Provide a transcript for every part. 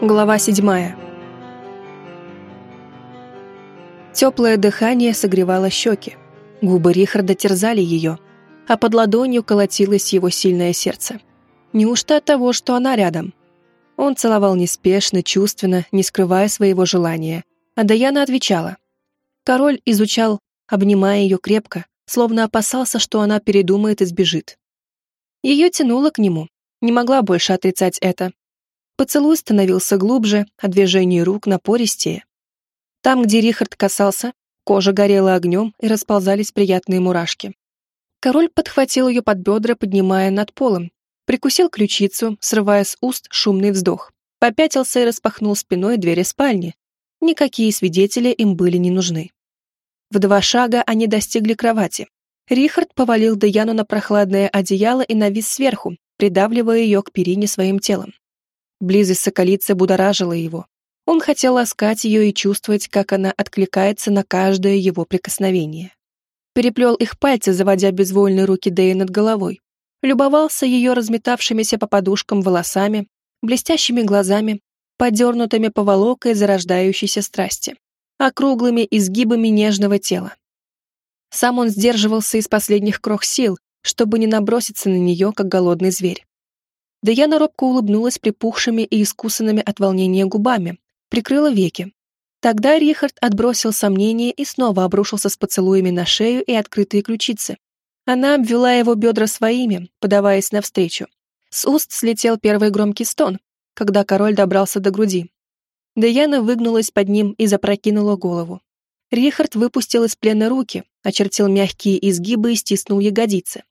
Глава седьмая. Теплое дыхание согревало щеки. Губы Рихарда терзали ее, а под ладонью колотилось его сильное сердце. Неужто от того, что она рядом? Он целовал неспешно, чувственно, не скрывая своего желания, а Даяна отвечала. Король изучал, обнимая ее крепко, словно опасался, что она передумает и сбежит. Ее тянуло к нему, не могла больше отрицать это, Поцелуй становился глубже, а движение рук напористее. Там, где Рихард касался, кожа горела огнем и расползались приятные мурашки. Король подхватил ее под бедра, поднимая над полом, прикусил ключицу, срывая с уст шумный вздох, попятился и распахнул спиной двери спальни. Никакие свидетели им были не нужны. В два шага они достигли кровати. Рихард повалил Даяну на прохладное одеяло и навис сверху, придавливая ее к перине своим телом. Близость соколицы будоражила его. Он хотел ласкать ее и чувствовать, как она откликается на каждое его прикосновение. Переплел их пальцы, заводя безвольные руки Дэи над головой. Любовался ее разметавшимися по подушкам волосами, блестящими глазами, подернутыми поволокой зарождающейся страсти, округлыми изгибами нежного тела. Сам он сдерживался из последних крох сил, чтобы не наброситься на нее, как голодный зверь. Даяна робко улыбнулась припухшими и искусанными от волнения губами, прикрыла веки. Тогда Рихард отбросил сомнения и снова обрушился с поцелуями на шею и открытые ключицы. Она обвела его бедра своими, подаваясь навстречу. С уст слетел первый громкий стон, когда король добрался до груди. Даяна выгнулась под ним и запрокинула голову. Рихард выпустил из плена руки, очертил мягкие изгибы и стиснул ягодицы.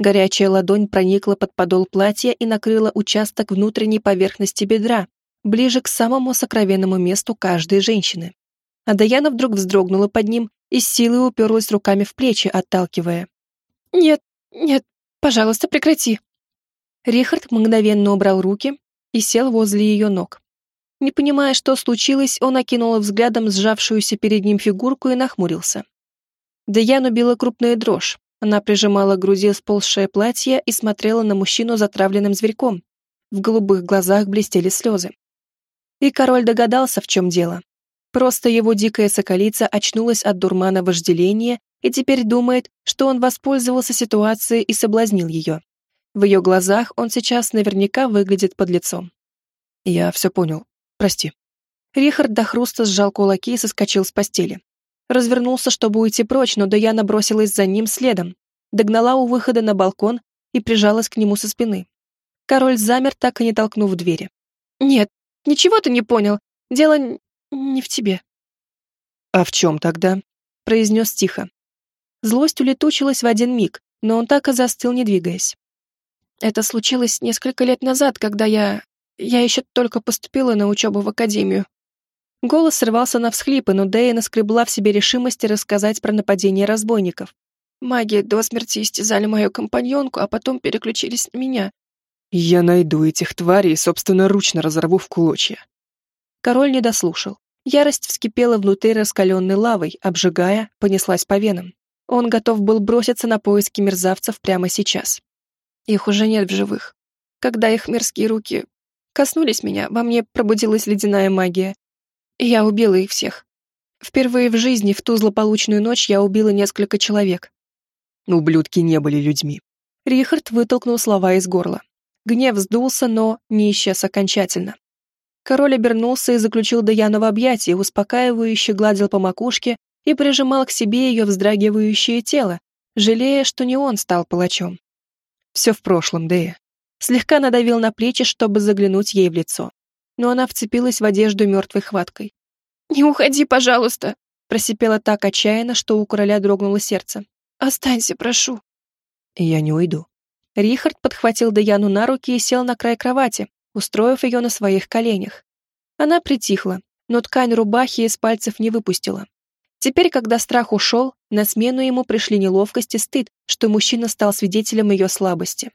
Горячая ладонь проникла под подол платья и накрыла участок внутренней поверхности бедра, ближе к самому сокровенному месту каждой женщины. А Даяна вдруг вздрогнула под ним и с силой уперлась руками в плечи, отталкивая. «Нет, нет, пожалуйста, прекрати». Рихард мгновенно убрал руки и сел возле ее ног. Не понимая, что случилось, он окинул взглядом сжавшуюся перед ним фигурку и нахмурился. Даяну била крупная дрожь, она прижимала к груди сползшее платье и смотрела на мужчину затравленным зверьком. В голубых глазах блестели слезы. И король догадался, в чем дело. Просто его дикая соколица очнулась от дурмана вожделения и теперь думает, что он воспользовался ситуацией и соблазнил ее. В ее глазах он сейчас наверняка выглядит под лицом. «Я все понял. Прости». Рихард до хруста сжал кулаки и соскочил с постели. Развернулся, чтобы уйти прочь, но Даяна бросилась за ним следом, догнала у выхода на балкон и прижалась к нему со спины. Король замер, так и не толкнув двери. «Нет, ничего ты не понял. Дело не в тебе». «А в чем тогда?» — произнес тихо. Злость улетучилась в один миг, но он так и застыл, не двигаясь. Это случилось несколько лет назад, когда я... Я еще только поступила на учебу в академию. Голос срывался на всхлипы, но Дэя скребла в себе решимости рассказать про нападение разбойников. Маги до смерти истязали мою компаньонку, а потом переключились на меня. «Я найду этих тварей и собственноручно разорву в клочья». Король не дослушал. Ярость вскипела внутри раскаленной лавой, обжигая, понеслась по венам. Он готов был броситься на поиски мерзавцев прямо сейчас. Их уже нет в живых. Когда их мерзкие руки коснулись меня, во мне пробудилась ледяная магия, я убила их всех. Впервые в жизни в ту злополучную ночь я убила несколько человек. Ублюдки не были людьми. Рихард вытолкнул слова из горла. Гнев сдулся, но не исчез окончательно. Король обернулся и заключил Даяна в объятия, успокаивающе гладил по макушке и прижимал к себе ее вздрагивающее тело, жалея, что не он стал палачом. Все в прошлом, Дэя. Слегка надавил на плечи, чтобы заглянуть ей в лицо но она вцепилась в одежду мертвой хваткой. «Не уходи, пожалуйста!» просипела так отчаянно, что у короля дрогнуло сердце. «Останься, прошу!» «Я не уйду». Рихард подхватил Даяну на руки и сел на край кровати, устроив ее на своих коленях. Она притихла, но ткань рубахи из пальцев не выпустила. Теперь, когда страх ушел, на смену ему пришли неловкость и стыд, что мужчина стал свидетелем ее слабости.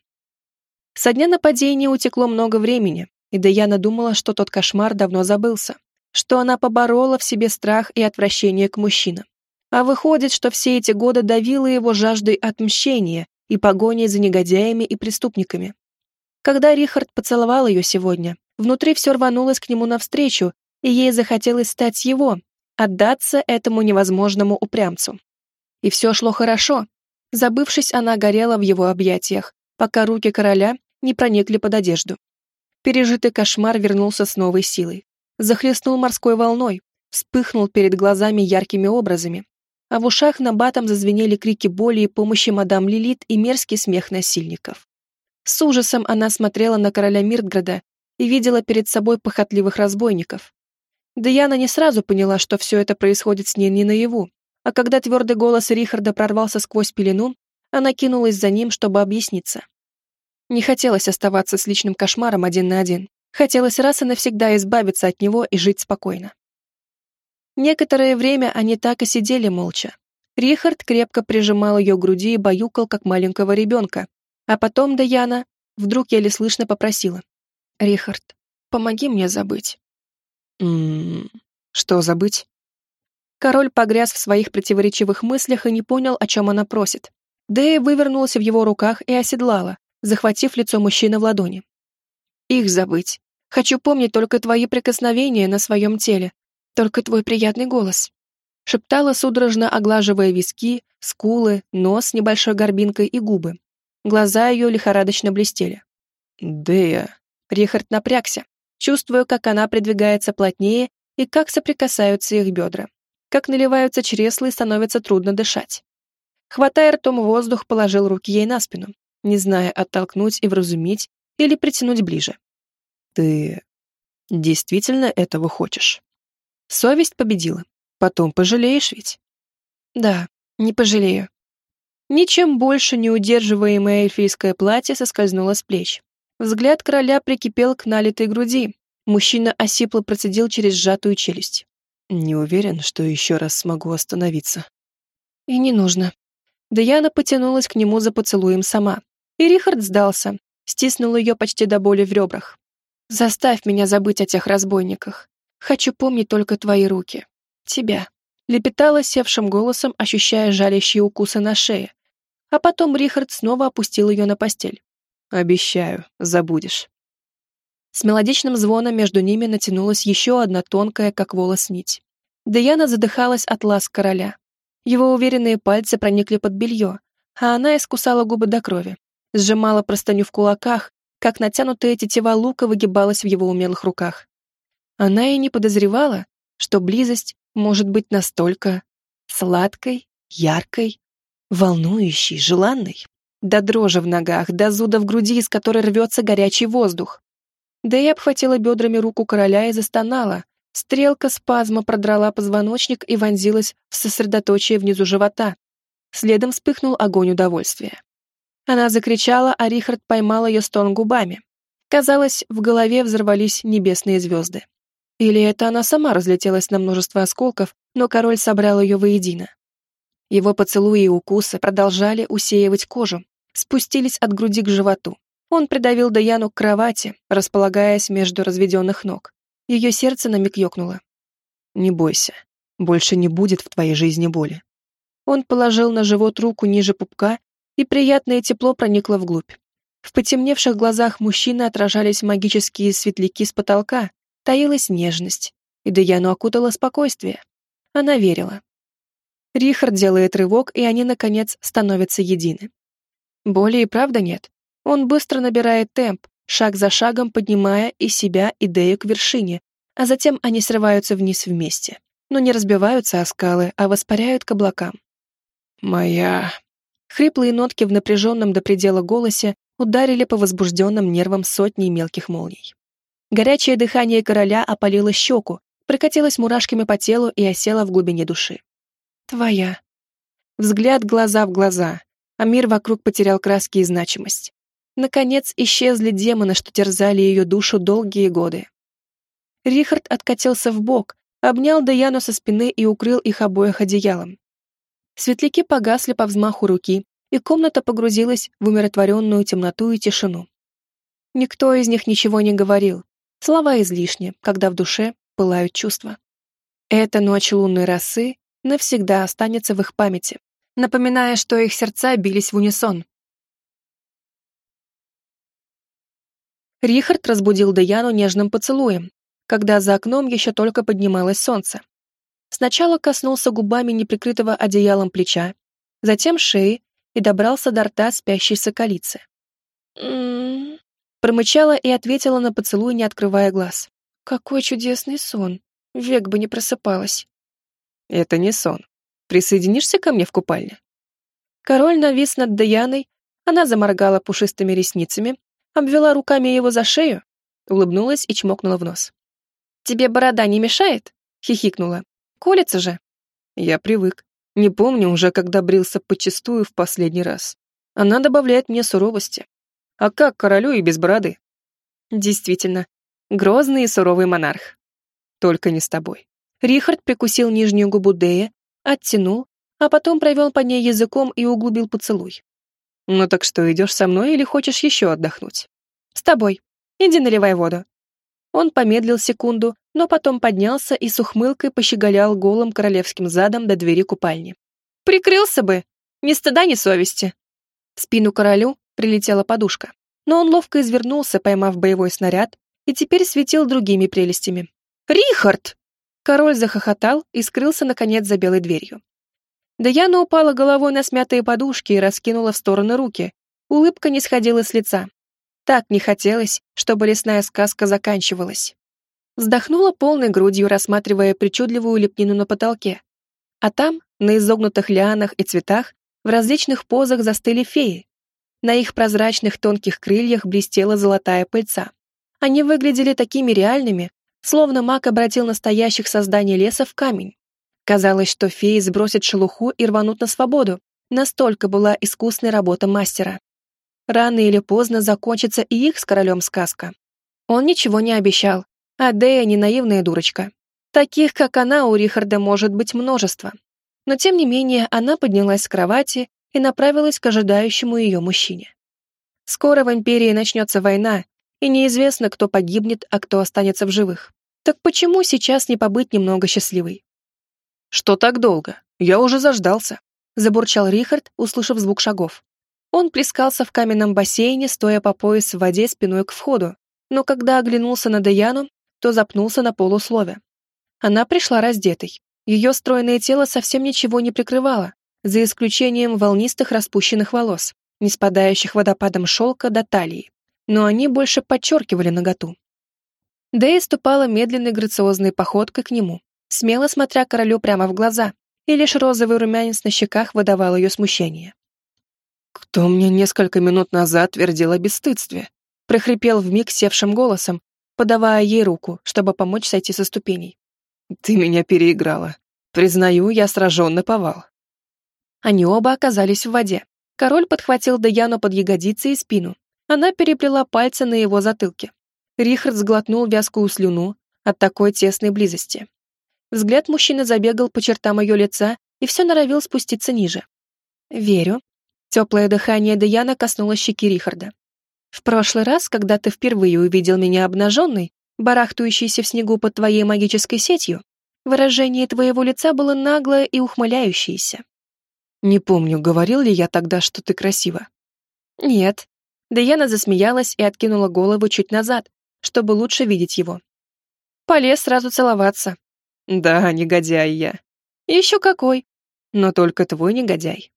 Со дня нападения утекло много времени, и Даяна думала, что тот кошмар давно забылся, что она поборола в себе страх и отвращение к мужчинам. А выходит, что все эти годы давила его жаждой отмщения и погоней за негодяями и преступниками. Когда Рихард поцеловал ее сегодня, Внутри все рванулось к нему навстречу, и ей захотелось стать его, отдаться этому невозможному упрямцу. И все шло хорошо. Забывшись, она горела в его объятиях, пока руки короля не проникли под одежду. Пережитый кошмар вернулся с новой силой. Захлестнул морской волной, вспыхнул перед глазами яркими образами, а в ушах на батом зазвенели крики боли и помощи мадам Лилит и мерзкий смех насильников. С ужасом она смотрела на короля Миртграда и видела перед собой похотливых разбойников. Даяна не сразу поняла, что все это происходит с ней не наяву, а когда твердый голос Рихарда прорвался сквозь пелену, она кинулась за ним, чтобы объясниться. Не хотелось оставаться с личным кошмаром один на один. Хотелось раз и навсегда избавиться от него и жить спокойно. Некоторое время они так и сидели молча. Рихард крепко прижимал ее к груди и баюкал, как маленького ребенка. А потом Даяна вдруг еле слышно попросила. «Рихард, помоги мне забыть». «Ммм, что забыть?» Король погряз в своих противоречивых мыслях и не понял, о чем она просит. Дэя вывернулась в его руках и оседлала, захватив лицо мужчины в ладони. «Их забыть. Хочу помнить только твои прикосновения на своем теле, только твой приятный голос», — шептала судорожно, оглаживая виски, скулы, нос с небольшой горбинкой и губы. Глаза ее лихорадочно блестели. «Дея...» Рихард напрягся, чувствуя, как она придвигается плотнее и как соприкасаются их бедра, как наливаются чресла и становится трудно дышать. Хватая ртом воздух, положил руки ей на спину, не зная, оттолкнуть и вразумить или притянуть ближе. «Ты действительно этого хочешь?» Совесть победила. Потом пожалеешь ведь? Да, не пожалею. Ничем больше не удерживаемое эльфийское платье соскользнуло с плеч. Взгляд короля прикипел к налитой груди. Мужчина осипло процедил через сжатую челюсть. Не уверен, что еще раз смогу остановиться. И не нужно. Даяна потянулась к нему за поцелуем сама. И Рихард сдался, стиснул ее почти до боли в ребрах. «Заставь меня забыть о тех разбойниках. Хочу помнить только твои руки. Тебя. Лепетала севшим голосом, ощущая жалящие укусы на шее. А потом Рихард снова опустил ее на постель. Обещаю, забудешь. С мелодичным звоном между ними натянулась еще одна тонкая, как волос, нить. Даяна задыхалась от ласк короля. Его уверенные пальцы проникли под белье, а она искусала губы до крови, сжимала простыню в кулаках, как натянутая тетива лука выгибалась в его умелых руках. Она и не подозревала, что близость может быть настолько сладкой, яркой, волнующей, желанной, до дрожи в ногах, до зуда в груди, из которой рвется горячий воздух. Да и обхватила бедрами руку короля и застонала. Стрелка спазма продрала позвоночник и вонзилась в сосредоточие внизу живота. Следом вспыхнул огонь удовольствия. Она закричала, а Рихард поймал ее стон губами. Казалось, в голове взорвались небесные звезды. Или это она сама разлетелась на множество осколков, но король собрал ее воедино. Его поцелуи и укусы продолжали усеивать кожу, спустились от груди к животу. Он придавил Даяну к кровати, располагаясь между разведенных ног. Ее сердце на миг ёкнуло. «Не бойся, больше не будет в твоей жизни боли». Он положил на живот руку ниже пупка, и приятное тепло проникло вглубь. В потемневших глазах мужчины отражались магические светляки с потолка, таилась нежность, и Даяну окутало спокойствие. Она верила. Рихард делает рывок, и они, наконец, становятся едины. Боли и правда нет. Он быстро набирает темп, шаг за шагом поднимая и себя, и Дею к вершине, а затем они срываются вниз вместе. Но не разбиваются о скалы, а воспаряют к облакам. «Моя...» Хриплые нотки в напряженном до предела голосе ударили по возбужденным нервам сотни мелких молний. Горячее дыхание короля опалило щеку, прокатилось мурашками по телу и осело в глубине души. «Твоя». Взгляд глаза в глаза, а мир вокруг потерял краски и значимость. Наконец исчезли демоны, что терзали ее душу долгие годы. Рихард откатился в бок, обнял Даяну со спины и укрыл их обоих одеялом. Светляки погасли по взмаху руки, и комната погрузилась в умиротворенную темноту и тишину. Никто из них ничего не говорил, Слова излишни, когда в душе пылают чувства. Эта ночь лунной росы навсегда останется в их памяти, напоминая, что их сердца бились в унисон. Рихард разбудил Даяну нежным поцелуем, когда за окном еще только поднималось солнце. Сначала коснулся губами неприкрытого одеялом плеча, затем шеи и добрался до рта спящей соколицы. «М-м-м», промычала и ответила на поцелуй, не открывая глаз. «Какой чудесный сон! Век бы не просыпалась!» «Это не сон. Присоединишься ко мне в купальне?» Король навис над Даяной, она заморгала пушистыми ресницами, обвела руками его за шею, улыбнулась и чмокнула в нос. «Тебе борода не мешает?» — хихикнула. «Колется же». «Я привык. Не помню уже, когда брился почистую в последний раз. Она добавляет мне суровости. А как королю и без бороды?» «Действительно, грозный и суровый монарх. Только не с тобой». Рихард прикусил нижнюю губу Дея, оттянул, а потом провел по ней языком и углубил поцелуй. «Ну так что, идешь со мной или хочешь еще отдохнуть?» «С тобой. Иди наливай воду». Он помедлил секунду, но потом поднялся и с ухмылкой пощеголял голым королевским задом до двери купальни. «Прикрылся бы! Ни стыда, ни совести!» В спину королю прилетела подушка, но он ловко извернулся, поймав боевой снаряд, и теперь светил другими прелестями. «Рихард!» Король захохотал и скрылся, наконец, за белой дверью. Даяна упала головой на смятые подушки и раскинула в стороны руки. Улыбка не сходила с лица. Так не хотелось, чтобы лесная сказка заканчивалась. Вздохнула полной грудью, рассматривая причудливую лепнину на потолке. А там, на изогнутых лианах и цветах, в различных позах застыли феи. На их прозрачных тонких крыльях блестела золотая пыльца. Они выглядели такими реальными, словно маг обратил настоящих созданий леса в камень. Казалось, что феи сбросят шелуху и рванут на свободу. Настолько была искусная работа мастера. Рано или поздно закончится и их с королем сказка. Он ничего не обещал, а Дея не наивная дурочка. Таких, как она, у Рихарда может быть множество. Но тем не менее, она поднялась с кровати и направилась к ожидающему ее мужчине. Скоро в Империи начнется война, и неизвестно, кто погибнет, а кто останется в живых. Так почему сейчас не побыть немного счастливой? «Что так долго? Я уже заждался», — забурчал Рихард, услышав звук шагов. Он плескался в каменном бассейне, стоя по пояс в воде спиной к входу, но когда оглянулся на Даяну, то запнулся на полуслове. Она пришла раздетой. Ее стройное тело совсем ничего не прикрывало, за исключением волнистых распущенных волос, не спадающих водопадом шелка до талии, но они больше подчеркивали наготу. Дэя ступала медленной грациозной походкой к нему, смело смотря королю прямо в глаза, и лишь розовый румянец на щеках выдавал ее смущение. «Кто мне несколько минут назад твердил о бесстыдстве?» прохрипел вмиг севшим голосом, подавая ей руку, чтобы помочь сойти со ступеней. «Ты меня переиграла. Признаю, я сражен на повал». Они оба оказались в воде. Король подхватил Даяну под ягодицы и спину. Она переплела пальцы на его затылке. Рихард сглотнул вязкую слюну от такой тесной близости. Взгляд мужчины забегал по чертам ее лица и все норовил спуститься ниже. «Верю». Теплое дыхание Даяна коснулось щеки Рихарда. «В прошлый раз, когда ты впервые увидел меня обнаженной, барахтающейся в снегу под твоей магической сетью, выражение твоего лица было наглое и ухмыляющееся». «Не помню, говорил ли я тогда, что ты красива?» «Нет». Даяна засмеялась и откинула голову чуть назад, чтобы лучше видеть его. Полез сразу целоваться, да, негодяй я. Еще какой. Но только твой негодяй.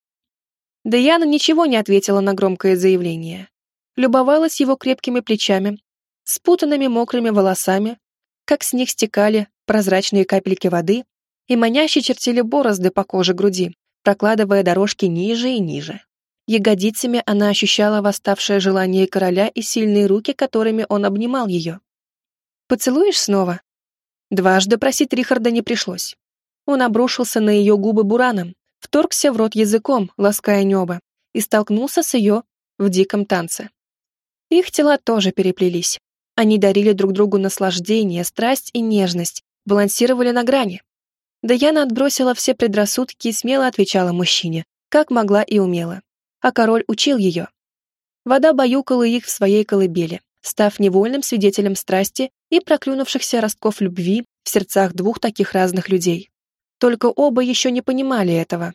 Даяна ничего не ответила на громкое заявление. Любовалась его крепкими плечами, спутанными мокрыми волосами, как с них стекали прозрачные капельки воды и маняще чертили борозды по коже груди, прокладывая дорожки ниже и ниже. Ягодицами она ощущала восставшее желание короля и сильные руки, которыми он обнимал ее. «Поцелуешь снова?» Дважды просить Рихарда не пришлось. Он обрушился на ее губы бураном, вторгся в рот языком, лаская небо, и столкнулся с ее в диком танце. Их тела тоже переплелись. Они дарили друг другу наслаждение, страсть и нежность, балансировали на грани. Даяна отбросила все предрассудки и смело отвечала мужчине, как могла и умела. А король учил ее. Вода баюкала их в своей колыбели, став невольным свидетелем страсти и проклюнувшихся ростков любви в сердцах двух таких разных людей. Только оба еще не понимали этого.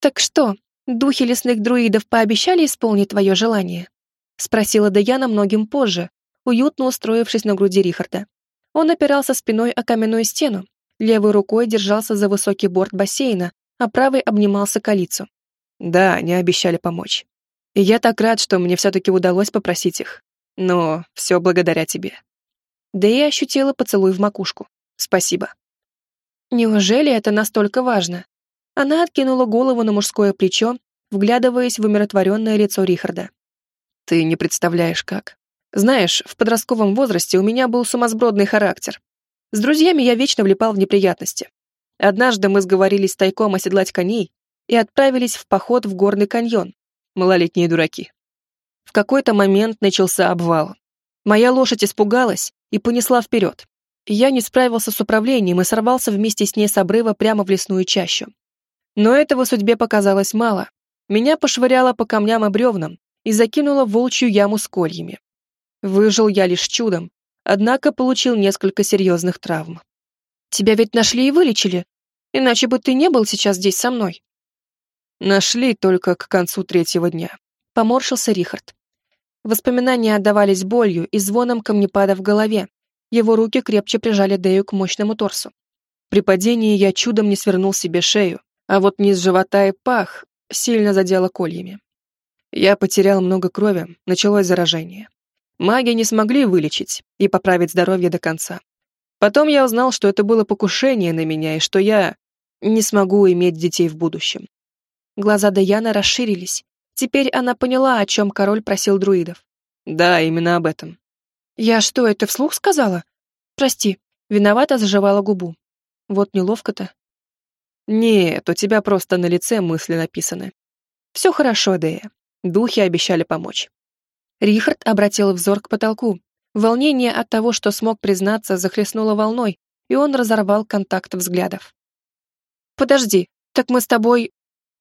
«Так что, духи лесных друидов пообещали исполнить твое желание?» спросила Даяна многим позже, уютно устроившись на груди Рихарда. Он опирался спиной о каменную стену, левой рукой держался за высокий борт бассейна, а правой обнимался Калицу. Да, они обещали помочь. И я так рад, что мне все-таки удалось попросить их. Но все благодаря тебе. Да и ощутила поцелуй в макушку. Спасибо. Неужели это настолько важно? Она откинула голову на мужское плечо, вглядываясь в умиротворенное лицо Рихарда. Ты не представляешь, как. Знаешь, в подростковом возрасте у меня был сумасбродный характер. С друзьями я вечно влипал в неприятности. Однажды мы сговорились тайком оседлать коней и отправились в поход в горный каньон. Малолетние дураки. В какой-то момент начался обвал. Моя лошадь испугалась и понесла вперед. Я не справился с управлением и сорвался вместе с ней с обрыва прямо в лесную чащу. Но этого судьбе показалось мало. Меня пошвыряло по камням и бревнам и закинуло в волчью яму с кольями. Выжил я лишь чудом, однако получил несколько серьезных травм. Тебя ведь нашли и вылечили, иначе бы ты не был сейчас здесь со мной. Нашли только к концу третьего дня. Поморщился Рихард. Воспоминания отдавались болью и звоном камнепада в голове. Его руки крепче прижали Дею к мощному торсу. При падении я чудом не свернул себе шею, а вот низ живота и пах сильно задело кольями. Я потерял много крови, началось заражение. Маги не смогли вылечить и поправить здоровье до конца. Потом я узнал, что это было покушение на меня и что я не смогу иметь детей в будущем. Глаза Даяна расширились. Теперь она поняла, о чем король просил друидов. Да, именно об этом. Я что, это вслух сказала? Прости, виновата заживала губу. Вот неловко-то. Нет, у тебя просто на лице мысли написаны. Все хорошо, Дея. Духи обещали помочь. Рихард обратил взор к потолку. Волнение от того, что смог признаться, захлестнуло волной, и он разорвал контакт взглядов. «Подожди, так мы с тобой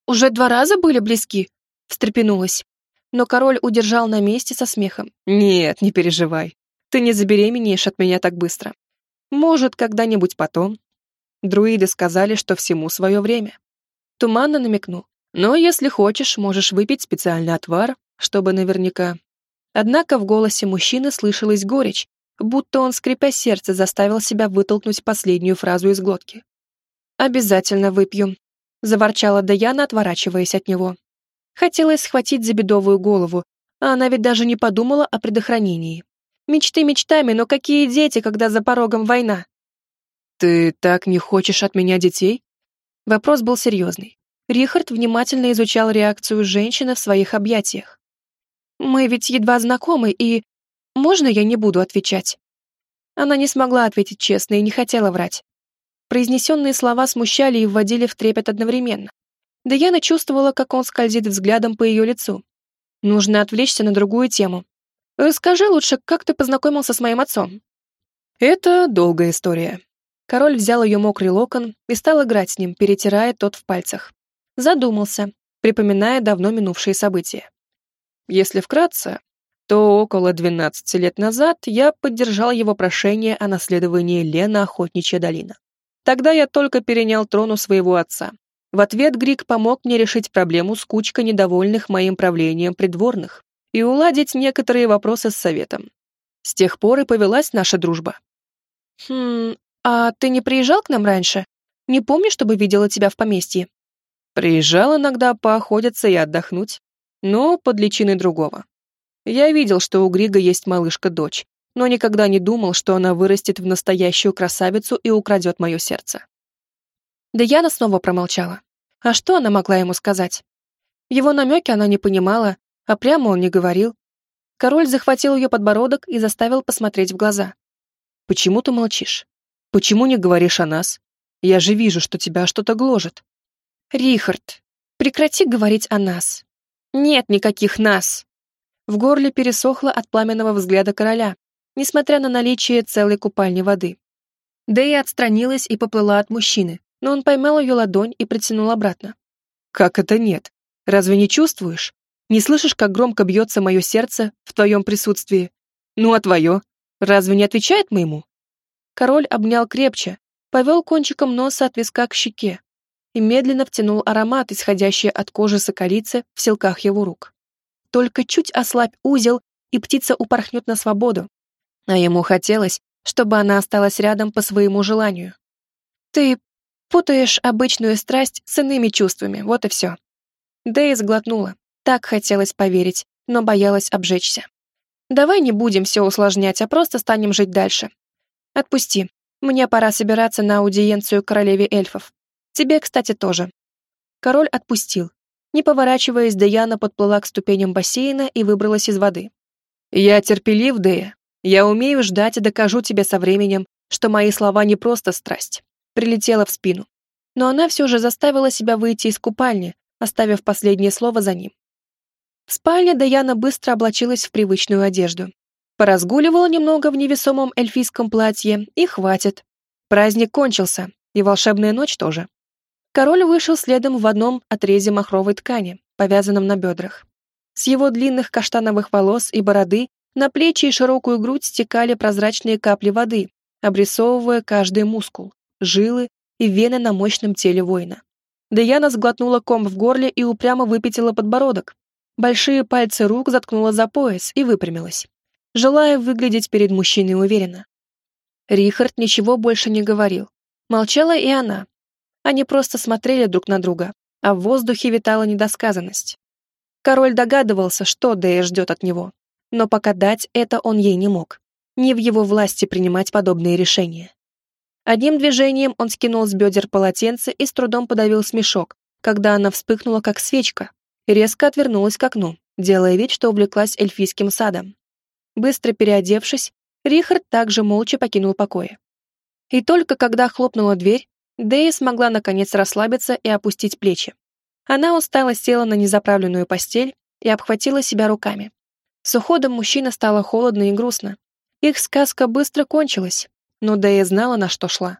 уже два раза были близки?» — встрепенулась. Но король удержал на месте со смехом. «Нет, не переживай. Ты не забеременеешь от меня так быстро. Может, когда-нибудь потом». Друиды сказали, что всему свое время. Туманно намекнул. «Но если хочешь, можешь выпить специальный отвар, чтобы наверняка Однако в голосе мужчины слышалась горечь, будто он, скрипя сердце, заставил себя вытолкнуть последнюю фразу из глотки. «Обязательно выпью», — заворчала Даяна, отворачиваясь от него. Хотелось схватить за бедовую голову, а она ведь даже не подумала о предохранении. Мечты мечтами, но какие дети, когда за порогом война? «Ты так не хочешь от меня детей?» Вопрос был серьезный. Рихард внимательно изучал реакцию женщины в своих объятиях. Мы ведь едва знакомы, и... Можно я не буду отвечать?» Она не смогла ответить честно и не хотела врать. Произнесенные слова смущали и вводили в трепет одновременно. Даяна чувствовала, как он скользит взглядом по ее лицу. Нужно отвлечься на другую тему. «Расскажи лучше, как ты познакомился с моим отцом?» «Это долгая история». Король взял ее мокрый локон и стал играть с ним, перетирая тот в пальцах. Задумался, припоминая давно минувшие события. Если вкратце, то около 12 лет назад я поддержал его прошение о наследовании Лена Охотничья долина. Тогда я только перенял трон у своего отца. В ответ Грик помог мне решить проблему с кучкой недовольных моим правлением придворных и уладить некоторые вопросы с советом. С тех пор и повелась наша дружба. «Хм, а ты не приезжал к нам раньше? Не помню, чтобы видела тебя в поместье?» «Приезжал иногда поохотиться и отдохнуть но под личиной другого. Я видел, что у Грига есть малышка-дочь, но никогда не думал, что она вырастет в настоящую красавицу и украдет мое сердце. Даяна снова промолчала. А что она могла ему сказать? Его намеки она не понимала, а прямо он не говорил. Король захватил ее подбородок и заставил посмотреть в глаза. «Почему ты молчишь? Почему не говоришь о нас? Я же вижу, что тебя что-то гложет». «Рихард, прекрати говорить о нас. Нет никаких нас!» В горле пересохло от пламенного взгляда короля, несмотря на наличие целой купальни воды. Дэя отстранилась и поплыла от мужчины, но он поймал ее ладонь и притянул обратно. «Как это нет? Разве не чувствуешь? Не слышишь, как громко бьется мое сердце в твоем присутствии? Ну а твое? Разве не отвечает моему?» Король обнял крепче, повел кончиком носа от виска к щеке, и медленно втянул аромат, исходящий от кожи соколицы в селках его рук. Только чуть ослабь узел, и птица упорхнет на свободу, А ему хотелось, чтобы она осталась рядом по своему желанию. «Ты путаешь обычную страсть с иными чувствами, вот и все». Дэя сглотнула. Так хотелось поверить, но боялась обжечься. «Давай не будем все усложнять, а просто станем жить дальше. Отпусти. Мне пора собираться на аудиенцию королеве эльфов. Тебе, кстати, тоже». Король отпустил. Не поворачиваясь, Даяна подплыла к ступеням бассейна и выбралась из воды. «Я терпелив, Дэя. Я умею ждать и докажу тебе со временем, что мои слова не просто страсть». Прилетела в спину. Но она все же заставила себя выйти из купальни, оставив последнее слово за ним. В спальне Даяна быстро облачилась в привычную одежду. Поразгуливала немного в невесомом эльфийском платье, и хватит. Праздник кончился, и волшебная ночь тоже. Король вышел следом в одном отрезе махровой ткани, повязанном на бедрах. С его длинных каштановых волос и бороды на плечи и широкую грудь стекали прозрачные капли воды, обрисовывая каждый мускул, жилы и вены на мощном теле воина. Даяна сглотнула ком в горле и упрямо выпятила подбородок. Большие пальцы рук заткнула за пояс и выпрямилась, желая выглядеть перед мужчиной уверенно. Рихард ничего больше не говорил. Молчала и она, они просто смотрели друг на друга, а в воздухе витала недосказанность. Король догадывался, что Дэя ждет от него, но пока дать это он ей не мог. Не в его власти принимать подобные решения. Одним движением он скинул с бедер полотенце и с трудом подавил смешок, когда она вспыхнула, как свечка, резко отвернулась к окну, делая вид, что увлеклась эльфийским садом. Быстро переодевшись, Рихард также молча покинул покои. И только когда хлопнула дверь, Дэя смогла наконец расслабиться и опустить плечи. Она устало села на незаправленную постель и обхватила себя руками. С уходом мужчины стало холодно и грустно. Их сказка быстро кончилась, но Дэя знала, на что шла.